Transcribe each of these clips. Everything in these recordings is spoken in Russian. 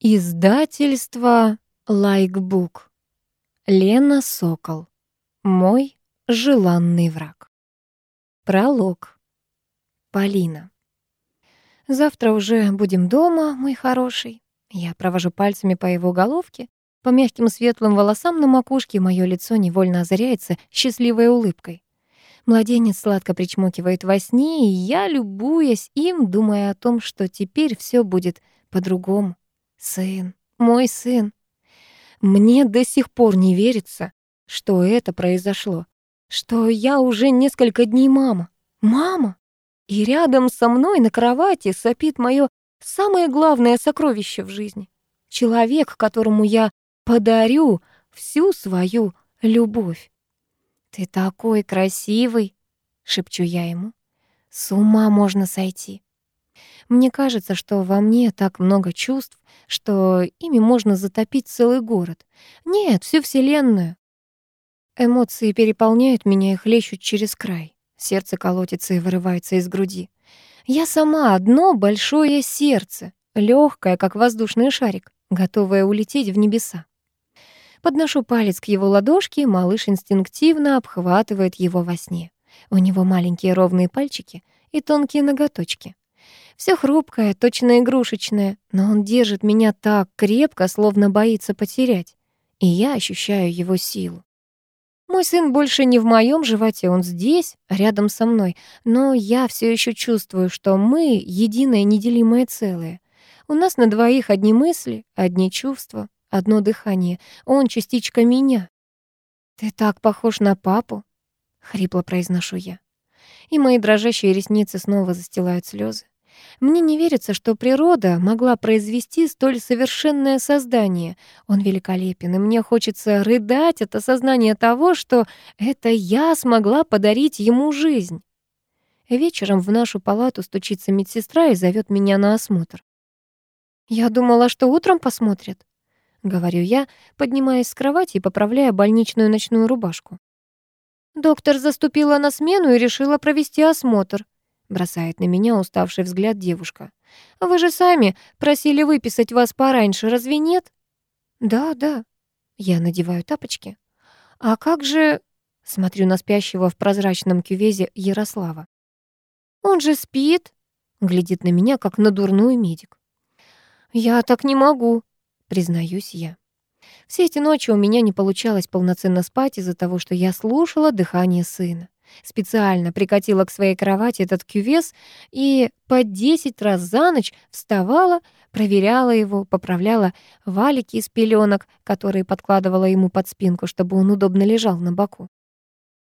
Издательство Лайкбук. Лена Сокол. Мой желанный враг. Пролог. Полина. Завтра уже будем дома, мой хороший. Я провожу пальцами по его головке, по мягким светлым волосам на макушке, мое лицо невольно озаряется счастливой улыбкой. Младенец сладко причмокивает во сне, и я, любуясь им, думая о том, что теперь все будет по-другому. Сын, мой сын. Мне до сих пор не верится, что это произошло. Что я уже несколько дней мама. Мама! И рядом со мной на кровати сопит мое самое главное сокровище в жизни. Человек, которому я подарю всю свою любовь. «Ты такой красивый!» — шепчу я ему. «С ума можно сойти!» Мне кажется, что во мне так много чувств, что ими можно затопить целый город. Нет, всю Вселенную. Эмоции переполняют меня и хлещут через край. Сердце колотится и вырывается из груди. Я сама одно большое сердце, легкое, как воздушный шарик, готовое улететь в небеса. Подношу палец к его ладошке, малыш инстинктивно обхватывает его во сне. У него маленькие ровные пальчики и тонкие ноготочки. Все хрупкое, точно игрушечное, но он держит меня так крепко, словно боится потерять. И я ощущаю его силу. Мой сын больше не в моем животе, он здесь, рядом со мной, но я все еще чувствую, что мы — единое неделимое целое. У нас на двоих одни мысли, одни чувства, одно дыхание. Он частичка меня. «Ты так похож на папу», — хрипло произношу я. И мои дрожащие ресницы снова застилают слезы. Мне не верится, что природа могла произвести столь совершенное создание. Он великолепен, и мне хочется рыдать от осознания того, что это я смогла подарить ему жизнь. Вечером в нашу палату стучится медсестра и зовет меня на осмотр. «Я думала, что утром посмотрят», — говорю я, поднимаясь с кровати и поправляя больничную ночную рубашку. Доктор заступила на смену и решила провести осмотр. Бросает на меня уставший взгляд девушка. «Вы же сами просили выписать вас пораньше, разве нет?» «Да, да». Я надеваю тапочки. «А как же...» Смотрю на спящего в прозрачном кювезе Ярослава. «Он же спит!» Глядит на меня, как на дурную медик. «Я так не могу», признаюсь я. Все эти ночи у меня не получалось полноценно спать из-за того, что я слушала дыхание сына. Специально прикатила к своей кровати этот кювес и по десять раз за ночь вставала, проверяла его, поправляла валики из пеленок, которые подкладывала ему под спинку, чтобы он удобно лежал на боку.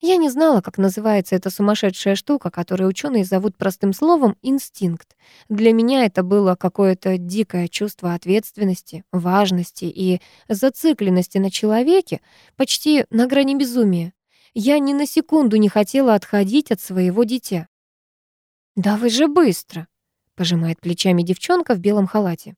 Я не знала, как называется эта сумасшедшая штука, которую ученые зовут простым словом «инстинкт». Для меня это было какое-то дикое чувство ответственности, важности и зацикленности на человеке, почти на грани безумия. Я ни на секунду не хотела отходить от своего дитя. «Да вы же быстро!» — пожимает плечами девчонка в белом халате.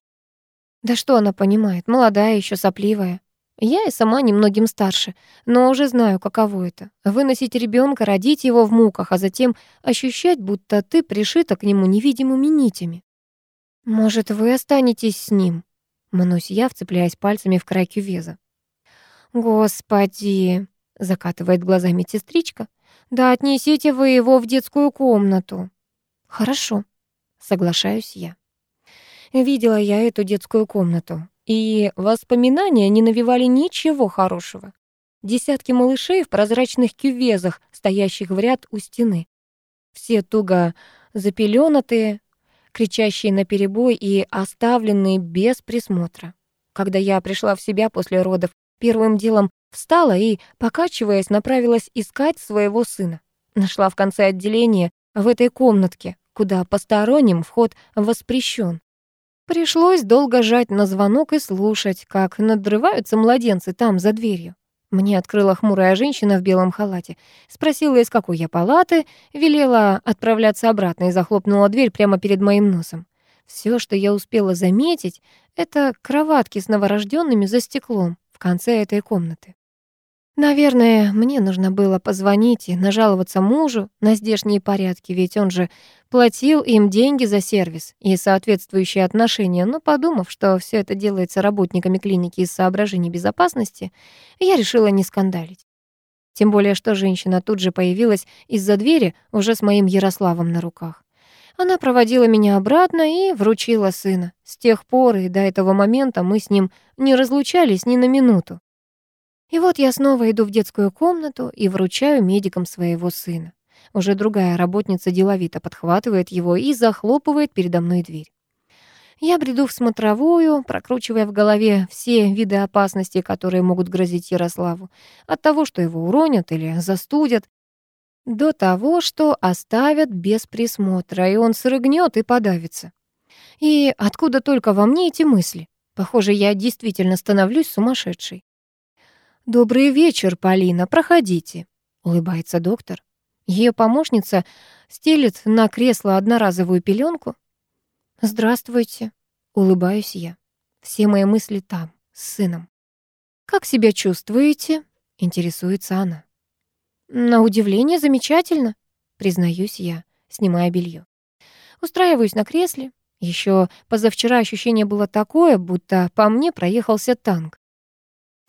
«Да что она понимает? Молодая еще сопливая. Я и сама немногим старше, но уже знаю, каково это. Выносить ребенка, родить его в муках, а затем ощущать, будто ты пришита к нему невидимыми нитями. Может, вы останетесь с ним? Мнусь я, вцепляясь пальцами в край кювеза. Господи, закатывает глаза медсестричка. Да отнесите вы его в детскую комнату. Хорошо, соглашаюсь я. Видела я эту детскую комнату, и воспоминания не навевали ничего хорошего. Десятки малышей в прозрачных кювезах, стоящих в ряд у стены. Все туго запеленатые, кричащие на перебой и оставленные без присмотра. Когда я пришла в себя после родов, первым делом Встала и, покачиваясь, направилась искать своего сына. Нашла в конце отделения, в этой комнатке, куда посторонним вход воспрещен. Пришлось долго жать на звонок и слушать, как надрываются младенцы там, за дверью. Мне открыла хмурая женщина в белом халате. Спросила, из какой я палаты, велела отправляться обратно и захлопнула дверь прямо перед моим носом. Все, что я успела заметить, это кроватки с новорожденными за стеклом в конце этой комнаты. Наверное, мне нужно было позвонить и нажаловаться мужу на здешние порядки, ведь он же платил им деньги за сервис и соответствующие отношения, но подумав, что все это делается работниками клиники из соображений безопасности, я решила не скандалить. Тем более, что женщина тут же появилась из-за двери уже с моим Ярославом на руках. Она проводила меня обратно и вручила сына. С тех пор и до этого момента мы с ним не разлучались ни на минуту. И вот я снова иду в детскую комнату и вручаю медикам своего сына. Уже другая работница деловито подхватывает его и захлопывает передо мной дверь. Я бреду в смотровую, прокручивая в голове все виды опасностей, которые могут грозить Ярославу. От того, что его уронят или застудят, до того, что оставят без присмотра, и он срыгнет и подавится. И откуда только во мне эти мысли? Похоже, я действительно становлюсь сумасшедшей. «Добрый вечер, Полина, проходите», — улыбается доктор. Ее помощница стелит на кресло одноразовую пеленку. «Здравствуйте», — улыбаюсь я. Все мои мысли там, с сыном. «Как себя чувствуете?» — интересуется она. «На удивление замечательно», — признаюсь я, снимая белье. Устраиваюсь на кресле. Еще позавчера ощущение было такое, будто по мне проехался танк.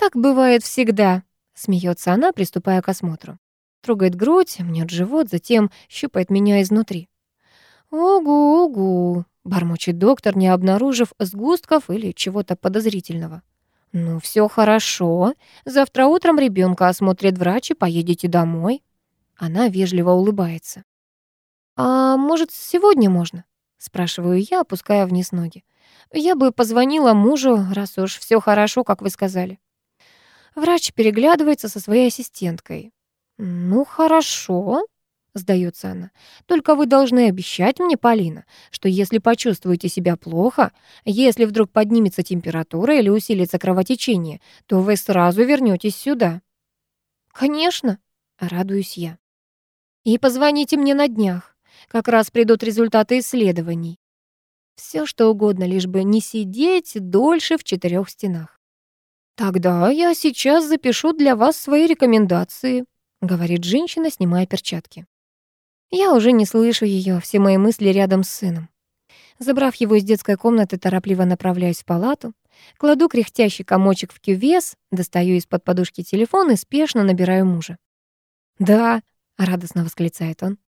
«Так бывает всегда», — смеется она, приступая к осмотру. Трогает грудь, мнет живот, затем щупает меня изнутри. «Угу-угу», — бормочет доктор, не обнаружив сгустков или чего-то подозрительного. «Ну, все хорошо. Завтра утром ребенка осмотрит врач и поедете домой». Она вежливо улыбается. «А может, сегодня можно?» — спрашиваю я, опуская вниз ноги. «Я бы позвонила мужу, раз уж все хорошо, как вы сказали». Врач переглядывается со своей ассистенткой. «Ну, хорошо», — сдается она. «Только вы должны обещать мне, Полина, что если почувствуете себя плохо, если вдруг поднимется температура или усилится кровотечение, то вы сразу вернетесь сюда». «Конечно», — радуюсь я. «И позвоните мне на днях. Как раз придут результаты исследований. Все что угодно, лишь бы не сидеть дольше в четырех стенах. «Тогда я сейчас запишу для вас свои рекомендации», — говорит женщина, снимая перчатки. Я уже не слышу ее, все мои мысли рядом с сыном. Забрав его из детской комнаты, торопливо направляюсь в палату, кладу кряхтящий комочек в кювес, достаю из-под подушки телефон и спешно набираю мужа. «Да», — радостно восклицает он.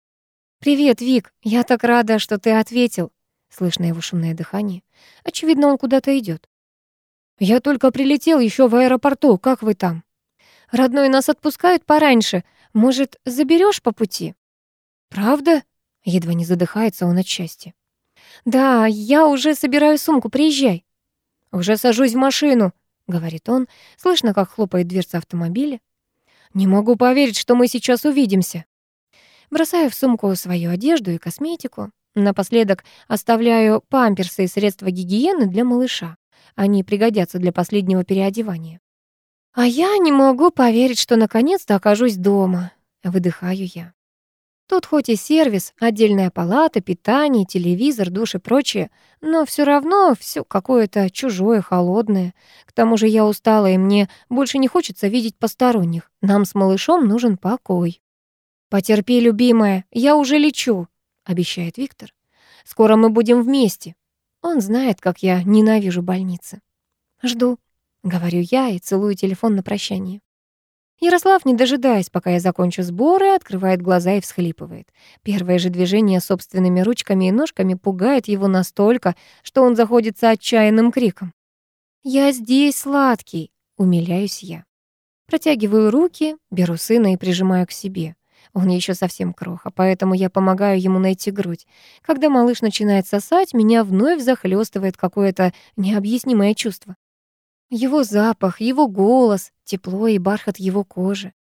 «Привет, Вик, я так рада, что ты ответил». Слышно его шумное дыхание. Очевидно, он куда-то идет. «Я только прилетел еще в аэропорту. Как вы там?» «Родной, нас отпускают пораньше. Может, заберешь по пути?» «Правда?» — едва не задыхается он от счастья. «Да, я уже собираю сумку. Приезжай». «Уже сажусь в машину», — говорит он. Слышно, как хлопает дверца автомобиля. «Не могу поверить, что мы сейчас увидимся». Бросаю в сумку свою одежду и косметику. Напоследок оставляю памперсы и средства гигиены для малыша. Они пригодятся для последнего переодевания. А я не могу поверить, что наконец-то окажусь дома. Выдыхаю я. Тут хоть и сервис, отдельная палата, питание, телевизор, душ и прочее, но все равно все какое-то чужое, холодное. К тому же я устала, и мне больше не хочется видеть посторонних. Нам с малышом нужен покой. «Потерпи, любимая, я уже лечу», — обещает Виктор. «Скоро мы будем вместе. Он знает, как я ненавижу больницы. «Жду», — говорю я и целую телефон на прощание. Ярослав, не дожидаясь, пока я закончу сборы, открывает глаза и всхлипывает. Первое же движение собственными ручками и ножками пугает его настолько, что он заходится отчаянным криком. «Я здесь, сладкий!» — умиляюсь я. Протягиваю руки, беру сына и прижимаю к себе. Он еще совсем кроха, поэтому я помогаю ему найти грудь. Когда малыш начинает сосать, меня вновь захлестывает какое-то необъяснимое чувство. Его запах, его голос, тепло и бархат его кожи.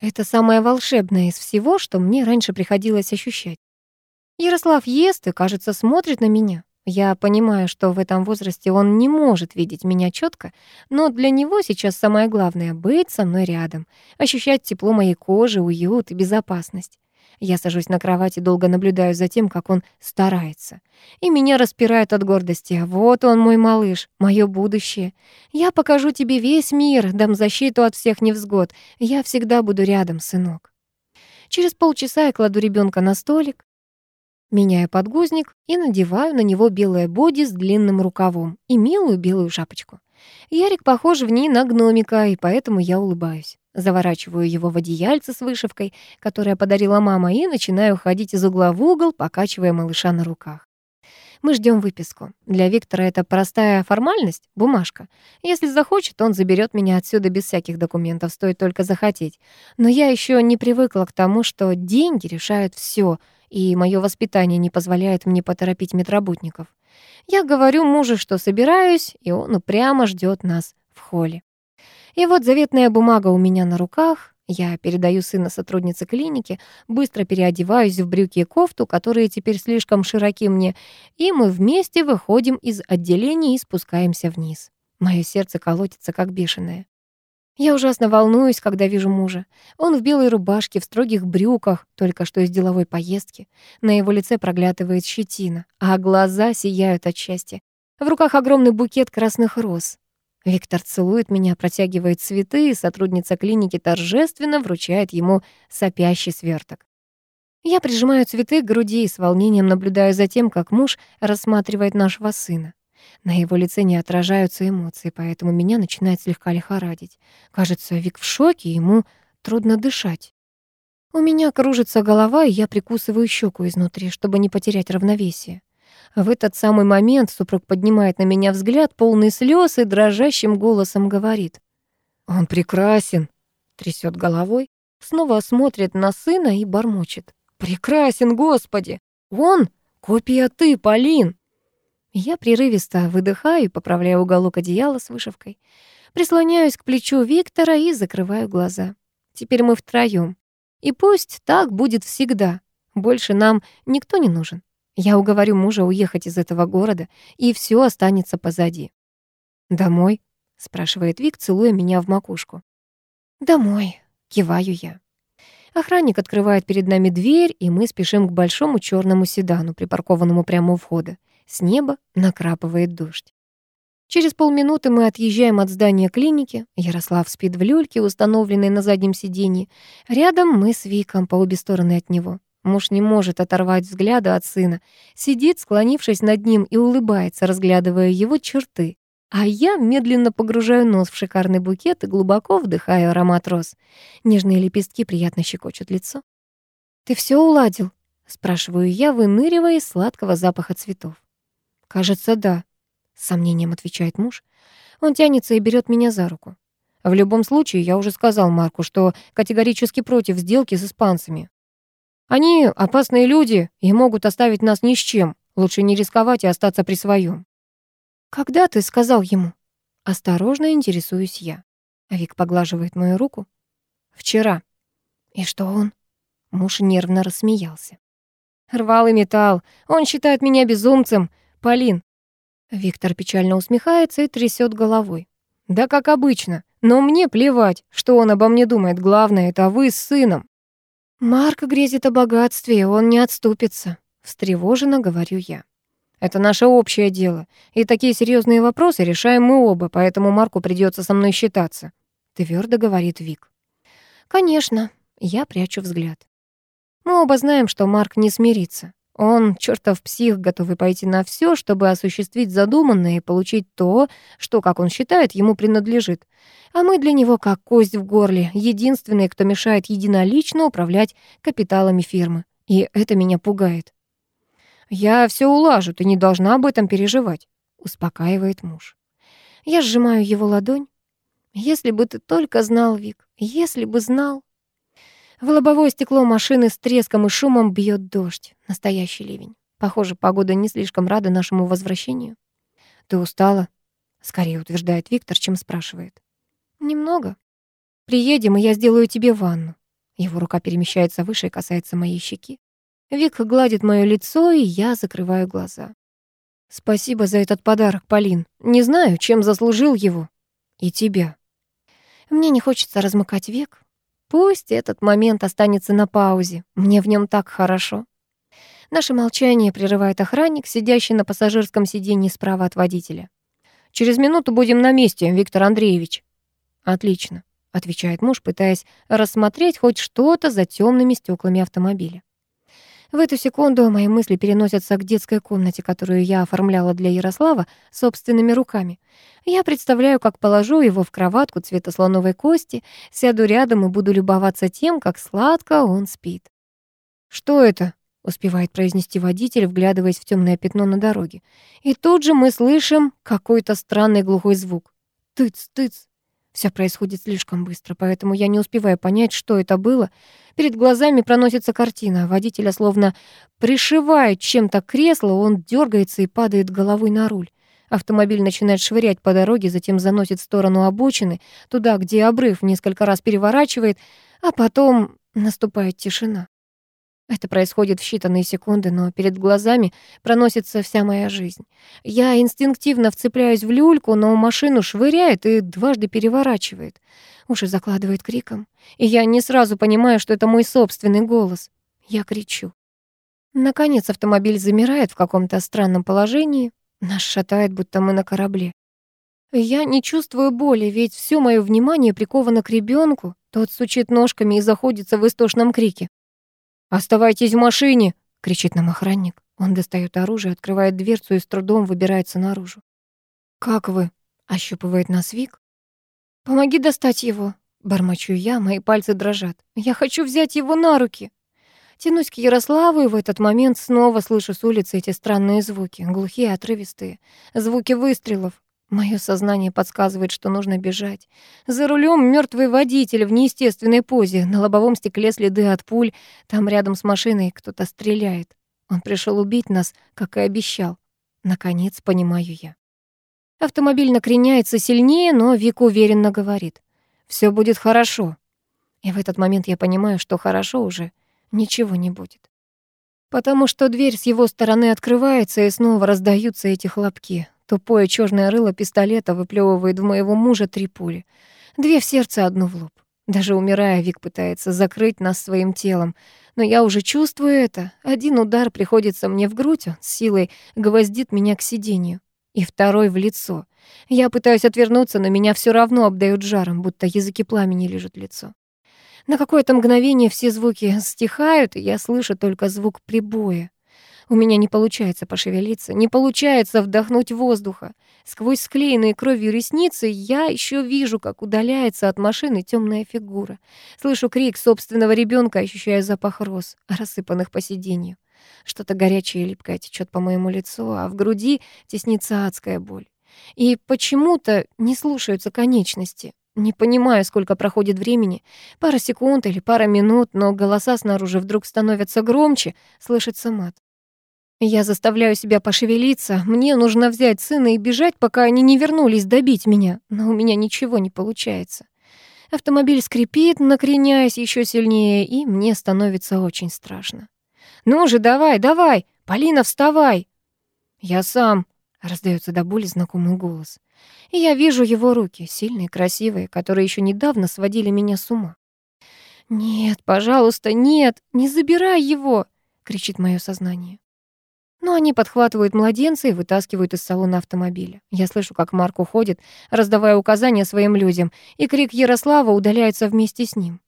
Это самое волшебное из всего, что мне раньше приходилось ощущать. Ярослав ест и, кажется, смотрит на меня. Я понимаю, что в этом возрасте он не может видеть меня четко, но для него сейчас самое главное — быть со мной рядом, ощущать тепло моей кожи, уют и безопасность. Я сажусь на кровать и долго наблюдаю за тем, как он старается. И меня распирает от гордости. Вот он, мой малыш, мое будущее. Я покажу тебе весь мир, дам защиту от всех невзгод. Я всегда буду рядом, сынок. Через полчаса я кладу ребенка на столик, меняю подгузник и надеваю на него белое боди с длинным рукавом и милую белую шапочку. Ярик похож в ней на гномика, и поэтому я улыбаюсь. Заворачиваю его в одеяльце с вышивкой, которая подарила мама, и начинаю ходить из угла в угол, покачивая малыша на руках. Мы ждем выписку. Для Виктора это простая формальность, бумажка. Если захочет, он заберет меня отсюда без всяких документов, стоит только захотеть. Но я еще не привыкла к тому, что деньги решают все, и мое воспитание не позволяет мне поторопить медработников. Я говорю мужу, что собираюсь, и он упрямо ждет нас в холле. И вот заветная бумага у меня на руках. Я передаю сына сотруднице клиники, быстро переодеваюсь в брюки и кофту, которые теперь слишком широки мне, и мы вместе выходим из отделения и спускаемся вниз. Мое сердце колотится, как бешеное. Я ужасно волнуюсь, когда вижу мужа. Он в белой рубашке, в строгих брюках, только что из деловой поездки. На его лице проглядывает щетина, а глаза сияют от счастья. В руках огромный букет красных роз. Виктор целует меня, протягивает цветы, и сотрудница клиники торжественно вручает ему сопящий сверток. Я прижимаю цветы к груди и с волнением наблюдаю за тем, как муж рассматривает нашего сына. На его лице не отражаются эмоции, поэтому меня начинает слегка лихорадить. Кажется, Вик в шоке, ему трудно дышать. У меня кружится голова, и я прикусываю щеку изнутри, чтобы не потерять равновесие. В этот самый момент супруг поднимает на меня взгляд, полный слез и дрожащим голосом говорит. «Он прекрасен!» Трясет головой, снова смотрит на сына и бормочет. «Прекрасен, Господи! Он — копия ты, Полин!» Я прерывисто выдыхаю и поправляю уголок одеяла с вышивкой. Прислоняюсь к плечу Виктора и закрываю глаза. Теперь мы втроём. И пусть так будет всегда. Больше нам никто не нужен. Я уговорю мужа уехать из этого города, и все останется позади. «Домой?» — спрашивает Вик, целуя меня в макушку. «Домой», — киваю я. Охранник открывает перед нами дверь, и мы спешим к большому черному седану, припаркованному прямо у входа. С неба накрапывает дождь. Через полминуты мы отъезжаем от здания клиники. Ярослав спит в люльке, установленной на заднем сиденье. Рядом мы с Виком по обе стороны от него. Муж не может оторвать взгляда от сына. Сидит, склонившись над ним, и улыбается, разглядывая его черты. А я медленно погружаю нос в шикарный букет и глубоко вдыхаю аромат роз. Нежные лепестки приятно щекочут лицо. «Ты все уладил?» — спрашиваю я, выныривая из сладкого запаха цветов. «Кажется, да», — с сомнением отвечает муж. Он тянется и берет меня за руку. В любом случае, я уже сказал Марку, что категорически против сделки с испанцами. Они опасные люди и могут оставить нас ни с чем. Лучше не рисковать и остаться при своем. «Когда ты сказал ему?» Осторожно интересуюсь я. Вик поглаживает мою руку. «Вчера». «И что он?» Муж нервно рассмеялся. «Рвал и металл. Он считает меня безумцем. Полин». Виктор печально усмехается и трясет головой. «Да как обычно. Но мне плевать, что он обо мне думает. Главное, это вы с сыном». «Марк грезит о богатстве, он не отступится», — встревоженно говорю я. «Это наше общее дело, и такие серьезные вопросы решаем мы оба, поэтому Марку придется со мной считаться», — твердо говорит Вик. «Конечно», — я прячу взгляд. Мы оба знаем, что Марк не смирится. Он, чертов псих, готовый пойти на все, чтобы осуществить задуманное и получить то, что, как он считает, ему принадлежит. А мы для него как кость в горле, единственные, кто мешает единолично управлять капиталами фирмы. И это меня пугает. «Я все улажу, ты не должна об этом переживать», — успокаивает муж. Я сжимаю его ладонь. «Если бы ты только знал, Вик, если бы знал...» В лобовое стекло машины с треском и шумом бьет дождь. Настоящий ливень. Похоже, погода не слишком рада нашему возвращению. «Ты устала?» — скорее утверждает Виктор, чем спрашивает. «Немного. Приедем, и я сделаю тебе ванну». Его рука перемещается выше и касается моей щеки. Вик гладит моё лицо, и я закрываю глаза. «Спасибо за этот подарок, Полин. Не знаю, чем заслужил его. И тебя». Мне не хочется размыкать век, Пусть этот момент останется на паузе. Мне в нем так хорошо. Наше молчание прерывает охранник, сидящий на пассажирском сиденье справа от водителя. «Через минуту будем на месте, Виктор Андреевич». «Отлично», — отвечает муж, пытаясь рассмотреть хоть что-то за темными стеклами автомобиля. В эту секунду мои мысли переносятся к детской комнате, которую я оформляла для Ярослава собственными руками. Я представляю, как положу его в кроватку цвета слоновой кости, сяду рядом и буду любоваться тем, как сладко он спит. «Что это?» — успевает произнести водитель, вглядываясь в темное пятно на дороге. И тут же мы слышим какой-то странный глухой звук. Тыц, тыц. Все происходит слишком быстро, поэтому я не успеваю понять, что это было. Перед глазами проносится картина. Водителя словно пришивает чем-то кресло, он дергается и падает головой на руль. Автомобиль начинает швырять по дороге, затем заносит в сторону обочины, туда, где обрыв несколько раз переворачивает, а потом наступает тишина. Это происходит в считанные секунды, но перед глазами проносится вся моя жизнь. Я инстинктивно вцепляюсь в люльку, но машину швыряет и дважды переворачивает. Уши закладывает криком, и я не сразу понимаю, что это мой собственный голос. Я кричу. Наконец автомобиль замирает в каком-то странном положении. Нас шатает, будто мы на корабле. Я не чувствую боли, ведь все мое внимание приковано к ребенку. Тот сучит ножками и заходится в истошном крике. «Оставайтесь в машине!» — кричит нам охранник. Он достает оружие, открывает дверцу и с трудом выбирается наружу. «Как вы?» — ощупывает нас Вик. «Помоги достать его!» — бормочу я, мои пальцы дрожат. «Я хочу взять его на руки!» Тянусь к Ярославу, и в этот момент снова слышу с улицы эти странные звуки, глухие, отрывистые. Звуки выстрелов. Мое сознание подсказывает, что нужно бежать. За рулем мертвый водитель в неестественной позе. На лобовом стекле следы от пуль. Там рядом с машиной кто-то стреляет. Он пришел убить нас, как и обещал. Наконец, понимаю я. Автомобиль накреняется сильнее, но Вик уверенно говорит. все будет хорошо». И в этот момент я понимаю, что хорошо уже ничего не будет. Потому что дверь с его стороны открывается, и снова раздаются эти хлопки. Тупое черное рыло пистолета выплевывает в моего мужа три пули. Две в сердце, одну в лоб. Даже умирая, Вик пытается закрыть нас своим телом. Но я уже чувствую это. Один удар приходится мне в грудь, он с силой гвоздит меня к сиденью. И второй в лицо. Я пытаюсь отвернуться, но меня все равно обдают жаром, будто языки пламени лежат лицо. На какое-то мгновение все звуки стихают, и я слышу только звук прибоя. У меня не получается пошевелиться, не получается вдохнуть воздуха. Сквозь склеенные кровью ресницы я еще вижу, как удаляется от машины темная фигура. Слышу крик собственного ребенка, ощущая запах роз, рассыпанных по сиденью. Что-то горячее и липкое течет по моему лицу, а в груди теснится адская боль. И почему-то не слушаются конечности. Не понимаю, сколько проходит времени, пара секунд или пара минут, но голоса снаружи вдруг становятся громче, слышится мат. Я заставляю себя пошевелиться. Мне нужно взять сына и бежать, пока они не вернулись добить меня. Но у меня ничего не получается. Автомобиль скрипит, накреняясь еще сильнее, и мне становится очень страшно. «Ну же, давай, давай! Полина, вставай!» «Я сам!» — раздается до боли знакомый голос. И я вижу его руки, сильные, красивые, которые еще недавно сводили меня с ума. «Нет, пожалуйста, нет, не забирай его!» — кричит мое сознание. Но они подхватывают младенца и вытаскивают из салона автомобиля. Я слышу, как Марк уходит, раздавая указания своим людям, и крик Ярослава удаляется вместе с ним.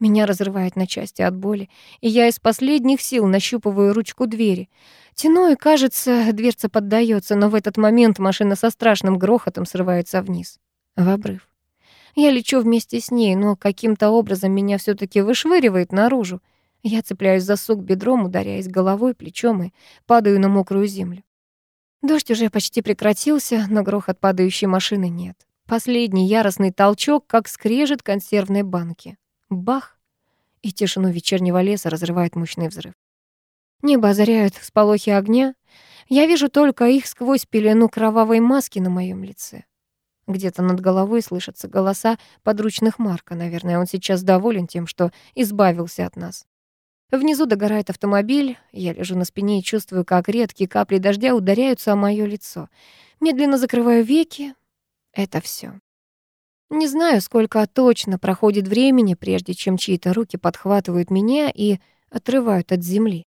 Меня разрывает на части от боли, и я из последних сил нащупываю ручку двери. Тяну, и, кажется, дверца поддается, но в этот момент машина со страшным грохотом срывается вниз, в обрыв. Я лечу вместе с ней, но каким-то образом меня все таки вышвыривает наружу. Я цепляюсь за сук бедром, ударяясь головой, плечом и падаю на мокрую землю. Дождь уже почти прекратился, но грохот падающей машины нет. Последний яростный толчок, как скрежет консервной банки. Бах! И тишину вечернего леса разрывает мощный взрыв. Небо озаряют всполохи огня. Я вижу только их сквозь пелену кровавой маски на моем лице. Где-то над головой слышатся голоса подручных Марка. Наверное, он сейчас доволен тем, что избавился от нас. Внизу догорает автомобиль. Я лежу на спине и чувствую, как редкие капли дождя ударяются о моё лицо. Медленно закрываю веки. Это всё. Не знаю, сколько точно проходит времени, прежде чем чьи-то руки подхватывают меня и отрывают от земли.